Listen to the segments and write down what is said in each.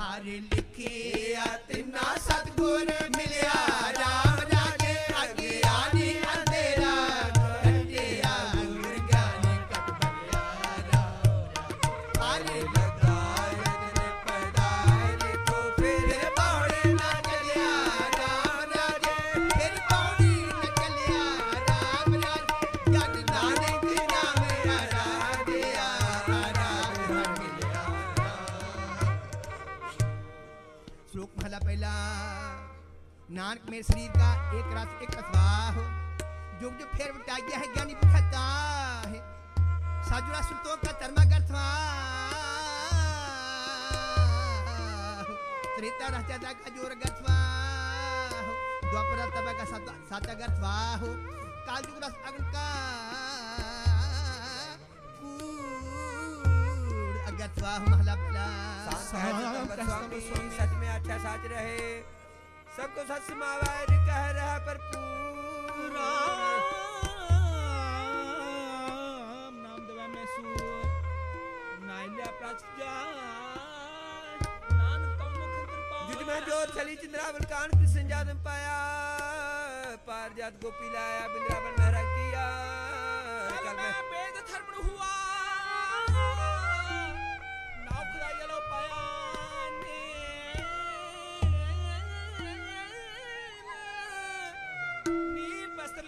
ਹਰ ਲਿਖਿਆ ਤਿਨਾ ਸਤਗੁਰ ਮਿਲਿਆ। पहला नानक में शरीर का एक रस, एक असवाह जुग जुग फेर बटाइया है, ज्ञानी बुझाता है। साजुरा सुतों का धर्मा गर्थवा त्रेता रहता का ज़ोर गर्थवा द्वापर तबा का साता साता गर्थवा हो काल जुग रस अग्न का कूड़ अगथवा महला पहला सांत स्वामी, सच में अच्छा रहे। सबको सच समावार कह रहा पर पूरा नाम दवा में सु नाइल्या प्राचजा नानक कौन मुख कृपा। युद्ध में ज़ोर चली चंद्रावल कान कृष्ण जादम पाया। पार जात गोपी लाया बिंद्रावन महरा किया।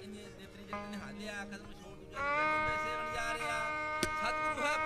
ini diterjemahkan hati akan menyuruh juga. Saya mencari ya. Satu buah